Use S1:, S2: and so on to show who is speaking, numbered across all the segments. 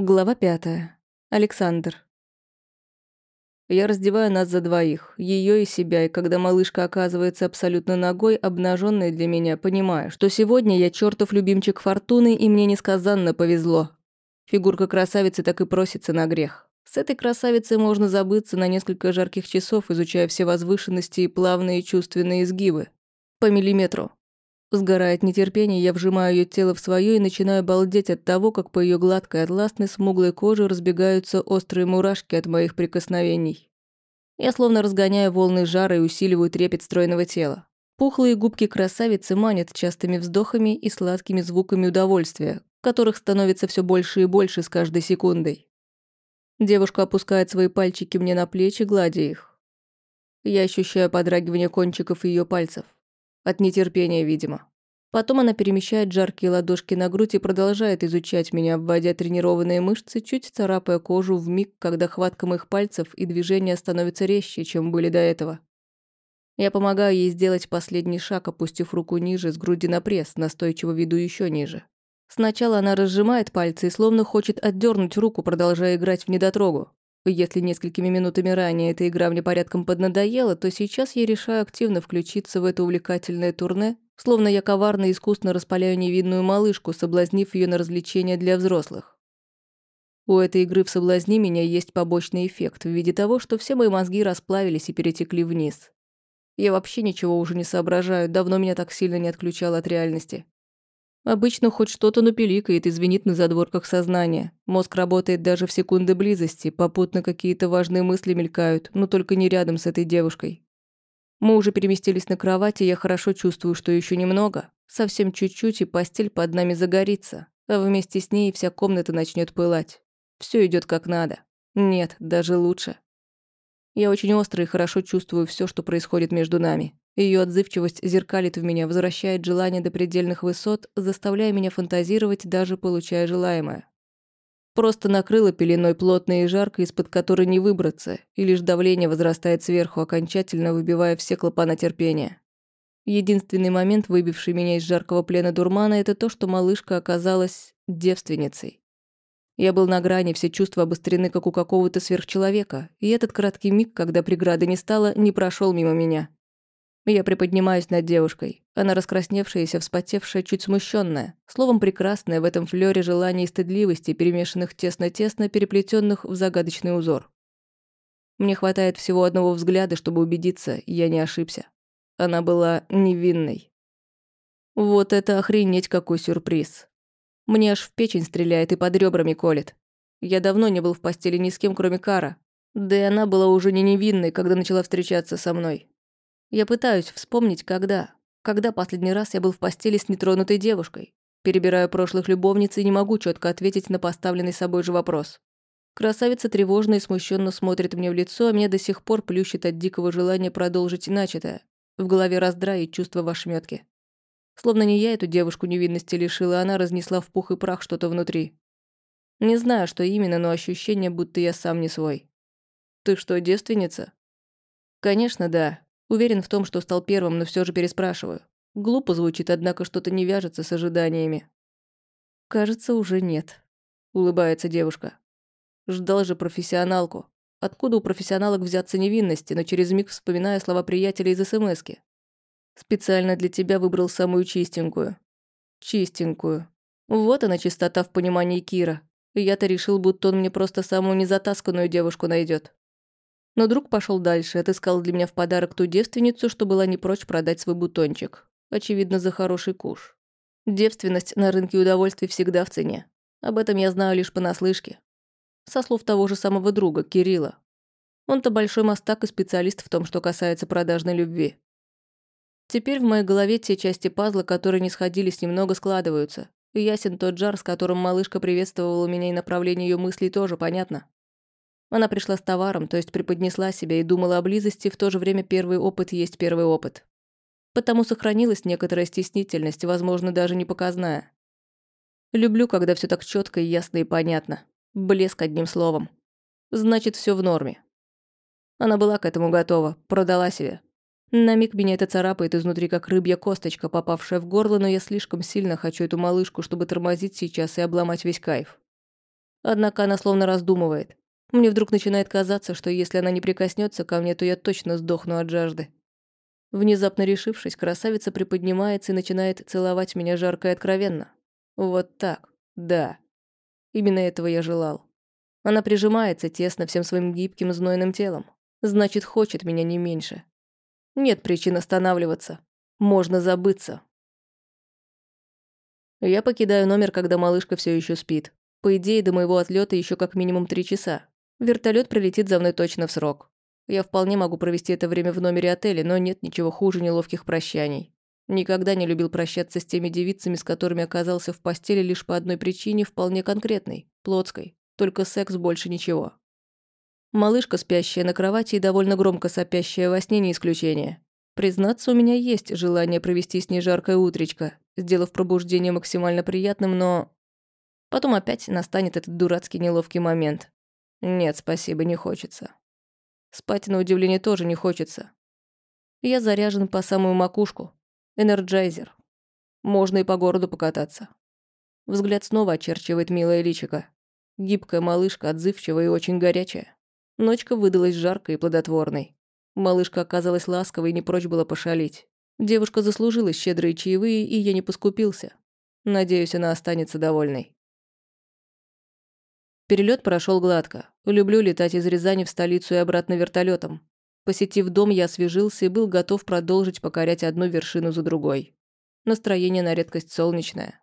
S1: Глава пятая. Александр. Я раздеваю нас за двоих, ее и себя, и когда малышка оказывается абсолютно ногой, обнаженной для меня, понимаю, что сегодня я чертов любимчик фортуны, и мне несказанно повезло. Фигурка красавицы так и просится на грех. С этой красавицей можно забыться на несколько жарких часов, изучая все возвышенности и плавные чувственные изгибы. По миллиметру. Сгорая от нетерпения, я вжимаю ее тело в свое и начинаю балдеть от того, как по ее гладкой, атласной, смуглой коже разбегаются острые мурашки от моих прикосновений. Я словно разгоняю волны жара и усиливаю трепет стройного тела. Пухлые губки красавицы манят частыми вздохами и сладкими звуками удовольствия, которых становится все больше и больше с каждой секундой. Девушка опускает свои пальчики мне на плечи, гладя их. Я ощущаю подрагивание кончиков ее пальцев. От нетерпения, видимо. Потом она перемещает жаркие ладошки на грудь и продолжает изучать меня, обводя тренированные мышцы, чуть царапая кожу в миг, когда хватка моих пальцев и движения становятся резче, чем были до этого. Я помогаю ей сделать последний шаг, опустив руку ниже, с груди на пресс, настойчиво веду еще ниже. Сначала она разжимает пальцы и словно хочет отдернуть руку, продолжая играть в недотрогу. Если несколькими минутами ранее эта игра мне порядком поднадоела, то сейчас я решаю активно включиться в это увлекательное турне, словно я коварно и искусно распаляю невинную малышку, соблазнив ее на развлечения для взрослых. У этой игры в «Соблазни меня» есть побочный эффект в виде того, что все мои мозги расплавились и перетекли вниз. Я вообще ничего уже не соображаю, давно меня так сильно не отключало от реальности. Обычно хоть что-то напеликает и звенит на задворках сознания. Мозг работает даже в секунды близости, попутно какие-то важные мысли мелькают, но только не рядом с этой девушкой. Мы уже переместились на кровать, и я хорошо чувствую, что еще немного. Совсем чуть-чуть, и постель под нами загорится. А вместе с ней вся комната начнет пылать. Все идет как надо. Нет, даже лучше. Я очень остро и хорошо чувствую все, что происходит между нами. Ее отзывчивость зеркалит в меня, возвращает желание до предельных высот, заставляя меня фантазировать, даже получая желаемое. Просто накрыло пеленой плотно и жарко, из-под которой не выбраться, и лишь давление возрастает сверху, окончательно выбивая все клапана терпения. Единственный момент, выбивший меня из жаркого плена дурмана, это то, что малышка оказалась девственницей. Я был на грани, все чувства обострены, как у какого-то сверхчеловека, и этот краткий миг, когда преграды не стало, не прошел мимо меня. Я приподнимаюсь над девушкой. Она раскрасневшаяся, вспотевшая, чуть смущенная, словом, прекрасная в этом флёре желания и стыдливости, перемешанных тесно-тесно, переплетенных в загадочный узор. Мне хватает всего одного взгляда, чтобы убедиться, я не ошибся. Она была невинной. Вот это охренеть какой сюрприз. Мне аж в печень стреляет и под ребрами колет. Я давно не был в постели ни с кем, кроме Кара. Да и она была уже не невинной, когда начала встречаться со мной. Я пытаюсь вспомнить, когда. Когда последний раз я был в постели с нетронутой девушкой. Перебираю прошлых любовниц и не могу четко ответить на поставленный собой же вопрос. Красавица тревожно и смущенно смотрит мне в лицо, а меня до сих пор плющит от дикого желания продолжить начатое. В голове раздрай и чувство в ошметке. Словно не я эту девушку невинности лишила, она разнесла в пух и прах что-то внутри. Не знаю, что именно, но ощущение, будто я сам не свой. «Ты что, девственница?» «Конечно, да. Уверен в том, что стал первым, но все же переспрашиваю. Глупо звучит, однако что-то не вяжется с ожиданиями. «Кажется, уже нет», — улыбается девушка. Ждал же профессионалку. Откуда у профессионалок взяться невинности, но через миг вспоминая слова приятеля из СМСки. Специально для тебя выбрал самую чистенькую. Чистенькую. Вот она чистота в понимании Кира. Я-то решил, будто он мне просто самую незатасканную девушку найдет. Но друг пошел дальше, отыскал для меня в подарок ту девственницу, что была не прочь продать свой бутончик. Очевидно, за хороший куш. Девственность на рынке удовольствий всегда в цене. Об этом я знаю лишь понаслышке. Со слов того же самого друга, Кирилла. Он-то большой мастак и специалист в том, что касается продажной любви. Теперь в моей голове те части пазла, которые не сходились, немного складываются. И ясен тот жар, с которым малышка приветствовала меня и направление ее мыслей тоже понятно. Она пришла с товаром, то есть преподнесла себя и думала о близости, в то же время первый опыт есть первый опыт. Потому сохранилась некоторая стеснительность, возможно, даже не показная. Люблю, когда все так четко и ясно и понятно. Блеск одним словом. Значит, все в норме. Она была к этому готова, продала себе. На миг меня это царапает изнутри, как рыбья косточка, попавшая в горло, но я слишком сильно хочу эту малышку, чтобы тормозить сейчас и обломать весь кайф. Однако она словно раздумывает. Мне вдруг начинает казаться, что если она не прикоснется ко мне, то я точно сдохну от жажды. Внезапно решившись, красавица приподнимается и начинает целовать меня жарко и откровенно. Вот так, да. Именно этого я желал. Она прижимается тесно всем своим гибким знойным телом. Значит, хочет меня не меньше. Нет причин останавливаться. Можно забыться. Я покидаю номер, когда малышка все еще спит. По идее, до моего отлета еще как минимум три часа. Вертолет прилетит за мной точно в срок. Я вполне могу провести это время в номере отеля, но нет ничего хуже неловких прощаний. Никогда не любил прощаться с теми девицами, с которыми оказался в постели лишь по одной причине, вполне конкретной, плотской. Только секс, больше ничего. Малышка, спящая на кровати и довольно громко сопящая во сне, не исключение. Признаться, у меня есть желание провести с ней жаркое утречко, сделав пробуждение максимально приятным, но... Потом опять настанет этот дурацкий неловкий момент. Нет, спасибо, не хочется. Спать, на удивление, тоже не хочется. Я заряжен по самую макушку. Энерджайзер. Можно и по городу покататься. Взгляд снова очерчивает милое личико. Гибкая малышка, отзывчивая и очень горячая. Ночка выдалась жаркой и плодотворной. Малышка оказалась ласковой и не прочь была пошалить. Девушка заслужила щедрые чаевые, и я не поскупился. Надеюсь, она останется довольной. Перелет прошел гладко. Люблю летать из Рязани в столицу и обратно вертолетом. Посетив дом, я освежился и был готов продолжить покорять одну вершину за другой. Настроение на редкость солнечное.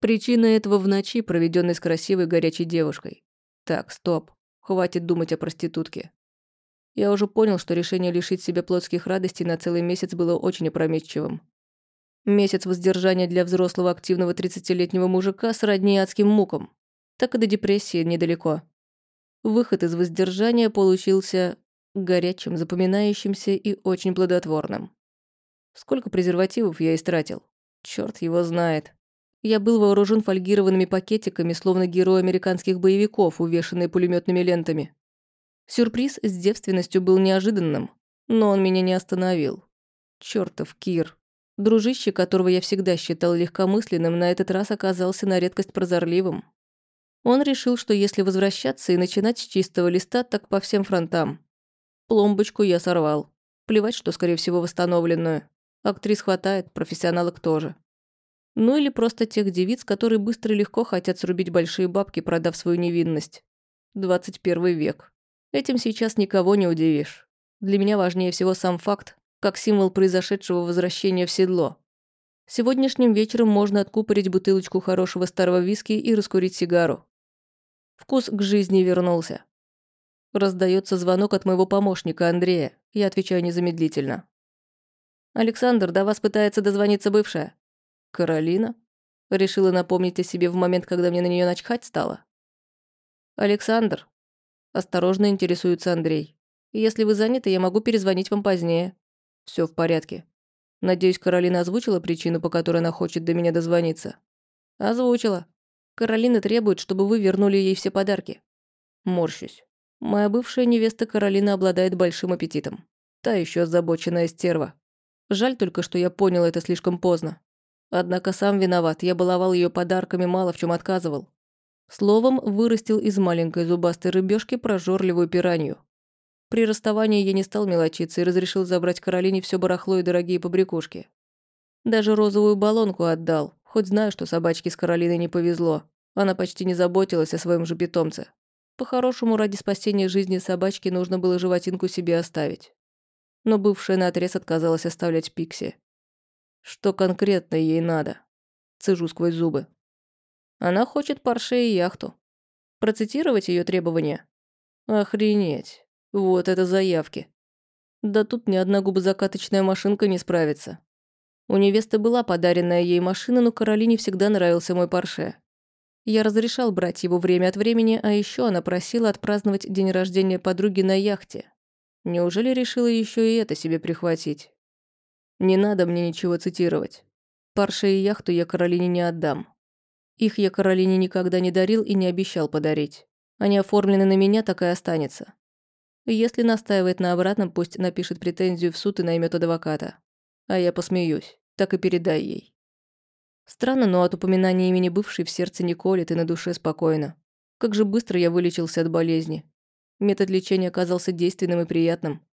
S1: Причина этого в ночи, проведенной с красивой горячей девушкой. Так, стоп. Хватит думать о проститутке. Я уже понял, что решение лишить себя плотских радостей на целый месяц было очень опрометчивым. Месяц воздержания для взрослого активного 30-летнего мужика сродни адским мукам. Так и до депрессии недалеко. Выход из воздержания получился горячим, запоминающимся и очень плодотворным. Сколько презервативов я истратил? Черт его знает. Я был вооружен фольгированными пакетиками, словно герой американских боевиков, увешанные пулеметными лентами. Сюрприз с девственностью был неожиданным, но он меня не остановил. Чертов Кир. Дружище, которого я всегда считал легкомысленным, на этот раз оказался на редкость прозорливым. Он решил, что если возвращаться и начинать с чистого листа, так по всем фронтам. Пломбочку я сорвал. Плевать, что, скорее всего, восстановленную. Актрис хватает, профессионалок тоже. Ну или просто тех девиц, которые быстро и легко хотят срубить большие бабки, продав свою невинность. 21 век. Этим сейчас никого не удивишь. Для меня важнее всего сам факт, как символ произошедшего возвращения в седло. Сегодняшним вечером можно откупорить бутылочку хорошего старого виски и раскурить сигару. Вкус к жизни вернулся. Раздается звонок от моего помощника Андрея. Я отвечаю незамедлительно. «Александр, до вас пытается дозвониться бывшая». «Каролина?» Решила напомнить о себе в момент, когда мне на нее начхать стало. «Александр?» Осторожно интересуется Андрей. «Если вы заняты, я могу перезвонить вам позднее». Все в порядке. Надеюсь, Каролина озвучила причину, по которой она хочет до меня дозвониться. Озвучила. Каролина требует, чтобы вы вернули ей все подарки. Морщусь. Моя бывшая невеста Каролина обладает большим аппетитом. Та еще озабоченная стерва. Жаль только, что я понял это слишком поздно. Однако сам виноват, я баловал ее подарками, мало в чем отказывал. Словом, вырастил из маленькой зубастой рыбешки прожорливую пиранью. При расставании я не стал мелочиться и разрешил забрать Каролине все барахло и дорогие побрякушки. Даже розовую баллонку отдал, хоть знаю, что собачке с Каролиной не повезло. Она почти не заботилась о своем же питомце. По-хорошему, ради спасения жизни собачки нужно было животинку себе оставить. Но бывшая наотрез отказалась оставлять Пикси. Что конкретно ей надо? Цежу сквозь зубы. Она хочет парше и яхту. Процитировать ее требования? Охренеть. Вот это заявки. Да тут ни одна губозакаточная машинка не справится. У невесты была подаренная ей машина, но Каролине всегда нравился мой парше. Я разрешал брать его время от времени, а еще она просила отпраздновать день рождения подруги на яхте. Неужели решила еще и это себе прихватить? Не надо мне ничего цитировать. Парше и яхту я Каролине не отдам. Их я Каролине никогда не дарил и не обещал подарить. Они оформлены на меня, так и останется. Если настаивает на обратном, пусть напишет претензию в суд и наймет адвоката. А я посмеюсь. Так и передай ей. Странно, но от упоминания имени бывшей в сердце не колет и на душе спокойно. Как же быстро я вылечился от болезни. Метод лечения оказался действенным и приятным.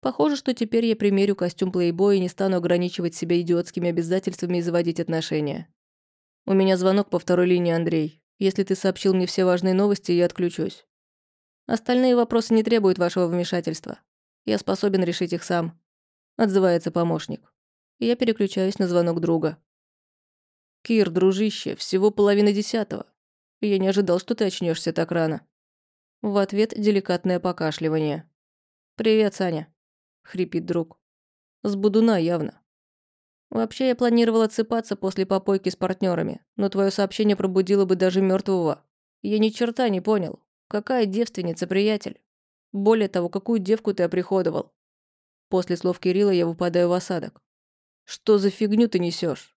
S1: Похоже, что теперь я примерю костюм плейбоя и не стану ограничивать себя идиотскими обязательствами и заводить отношения. У меня звонок по второй линии, Андрей. Если ты сообщил мне все важные новости, я отключусь. Остальные вопросы не требуют вашего вмешательства. Я способен решить их сам. Отзывается помощник. Я переключаюсь на звонок друга. Кир, дружище, всего половина десятого. Я не ожидал, что ты очнешься так рано. В ответ деликатное покашливание. «Привет, Саня», — хрипит друг. «С будуна явно». Вообще, я планировал отсыпаться после попойки с партнерами, но твое сообщение пробудило бы даже мертвого. Я ни черта не понял. Какая девственница, приятель? Более того, какую девку ты оприходовал? После слов Кирилла я выпадаю в осадок. Что за фигню ты несешь?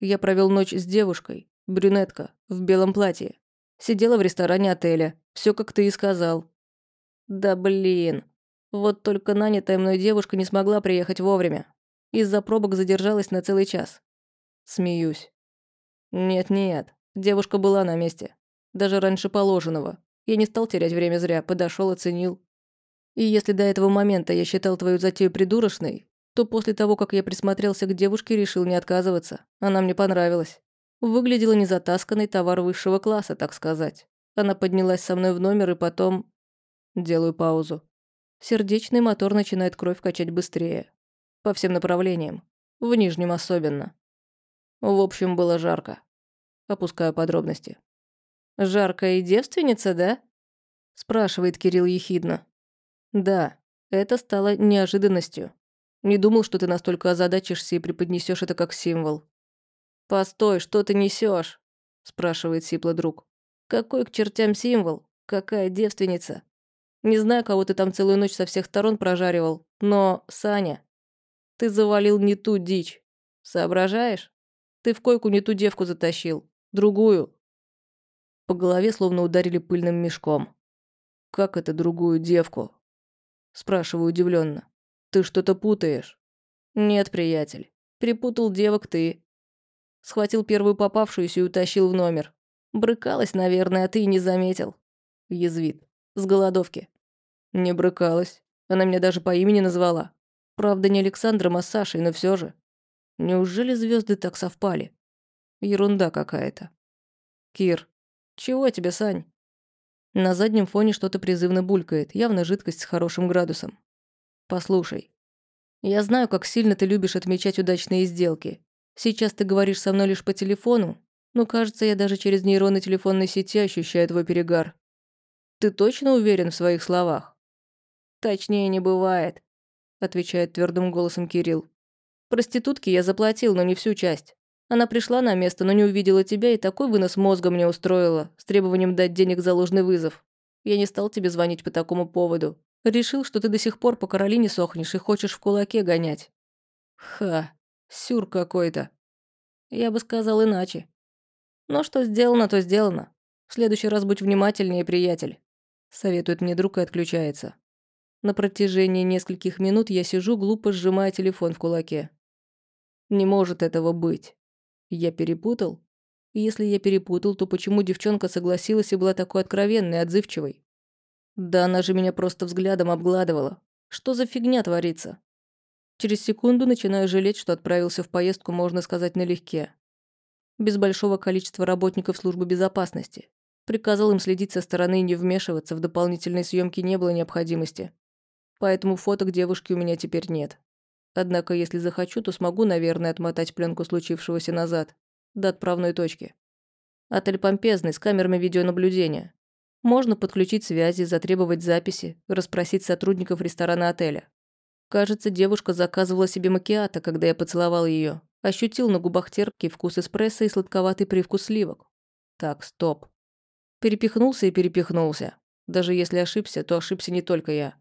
S1: Я провел ночь с девушкой, брюнетка, в белом платье. Сидела в ресторане отеля. Все как ты и сказал. Да блин. Вот только нанятая мной девушка не смогла приехать вовремя. Из-за пробок задержалась на целый час. Смеюсь. Нет-нет, девушка была на месте. Даже раньше положенного. Я не стал терять время зря, подошел, оценил. И если до этого момента я считал твою затею придурочной, то после того, как я присмотрелся к девушке, решил не отказываться. Она мне понравилась. Выглядела незатасканный товар высшего класса, так сказать. Она поднялась со мной в номер и потом... Делаю паузу. Сердечный мотор начинает кровь качать быстрее. По всем направлениям. В нижнем особенно. В общем, было жарко. Опускаю подробности. «Жаркая девственница, да?» Спрашивает Кирилл ехидно. «Да, это стало неожиданностью. Не думал, что ты настолько озадачишься и преподнесешь это как символ. «Постой, что ты несешь? спрашивает сипло друг. «Какой к чертям символ? Какая девственница? Не знаю, кого ты там целую ночь со всех сторон прожаривал, но, Саня, ты завалил не ту дичь. Соображаешь? Ты в койку не ту девку затащил. Другую». По голове словно ударили пыльным мешком. «Как это другую девку?» Спрашиваю удивленно. «Ты что-то путаешь?» «Нет, приятель. Перепутал девок ты. Схватил первую попавшуюся и утащил в номер. Брыкалась, наверное, а ты и не заметил. Язвит. С голодовки. Не брыкалась. Она меня даже по имени назвала. Правда, не Александром, а Сашей, но все же. Неужели звезды так совпали? Ерунда какая-то. Кир. Чего тебе, Сань? На заднем фоне что-то призывно булькает, явно жидкость с хорошим градусом. Послушай. Я знаю, как сильно ты любишь отмечать удачные сделки. Сейчас ты говоришь со мной лишь по телефону, но, кажется, я даже через нейроны телефонной сети ощущаю твой перегар. Ты точно уверен в своих словах? Точнее не бывает, отвечает твердым голосом Кирилл. Проститутке я заплатил, но не всю часть. Она пришла на место, но не увидела тебя и такой вынос мозга мне устроила, с требованием дать денег за ложный вызов. Я не стал тебе звонить по такому поводу. Решил, что ты до сих пор по Каролине сохнешь и хочешь в кулаке гонять. Ха, Сюр какой-то. Я бы сказал иначе. Но что сделано, то сделано. В следующий раз будь внимательнее, приятель. Советует мне друг и отключается. На протяжении нескольких минут я сижу, глупо сжимая телефон в кулаке. Не может этого быть. Я перепутал? Если я перепутал, то почему девчонка согласилась и была такой откровенной, отзывчивой? Да она же меня просто взглядом обгладывала. Что за фигня творится? Через секунду начинаю жалеть, что отправился в поездку, можно сказать, налегке. Без большого количества работников службы безопасности. Приказал им следить со стороны и не вмешиваться, в дополнительные съемки не было необходимости. Поэтому фоток девушки у меня теперь нет. Однако, если захочу, то смогу, наверное, отмотать пленку случившегося назад, до отправной точки. Отель помпезный, с камерами видеонаблюдения. Можно подключить связи, затребовать записи, расспросить сотрудников ресторана отеля. Кажется, девушка заказывала себе макиато, когда я поцеловал ее. Ощутил на губах терпкий вкус эспрессо и сладковатый привкус сливок. Так, стоп. Перепихнулся и перепихнулся. Даже если ошибся, то ошибся не только я.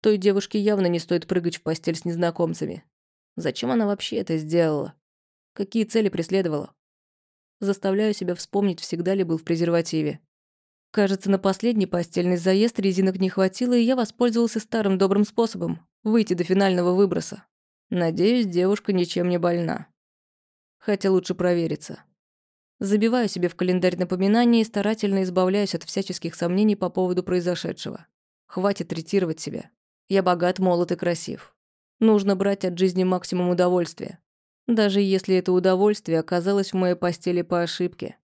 S1: Той девушке явно не стоит прыгать в постель с незнакомцами. Зачем она вообще это сделала? Какие цели преследовала? Заставляю себя вспомнить, всегда ли был в презервативе. Кажется, на последний постельный заезд резинок не хватило, и я воспользовался старым добрым способом – выйти до финального выброса. Надеюсь, девушка ничем не больна. Хотя лучше провериться. Забиваю себе в календарь напоминания и старательно избавляюсь от всяческих сомнений по поводу произошедшего. Хватит третировать себя. Я богат, молод и красив. Нужно брать от жизни максимум удовольствия. Даже если это удовольствие оказалось в моей постели по ошибке.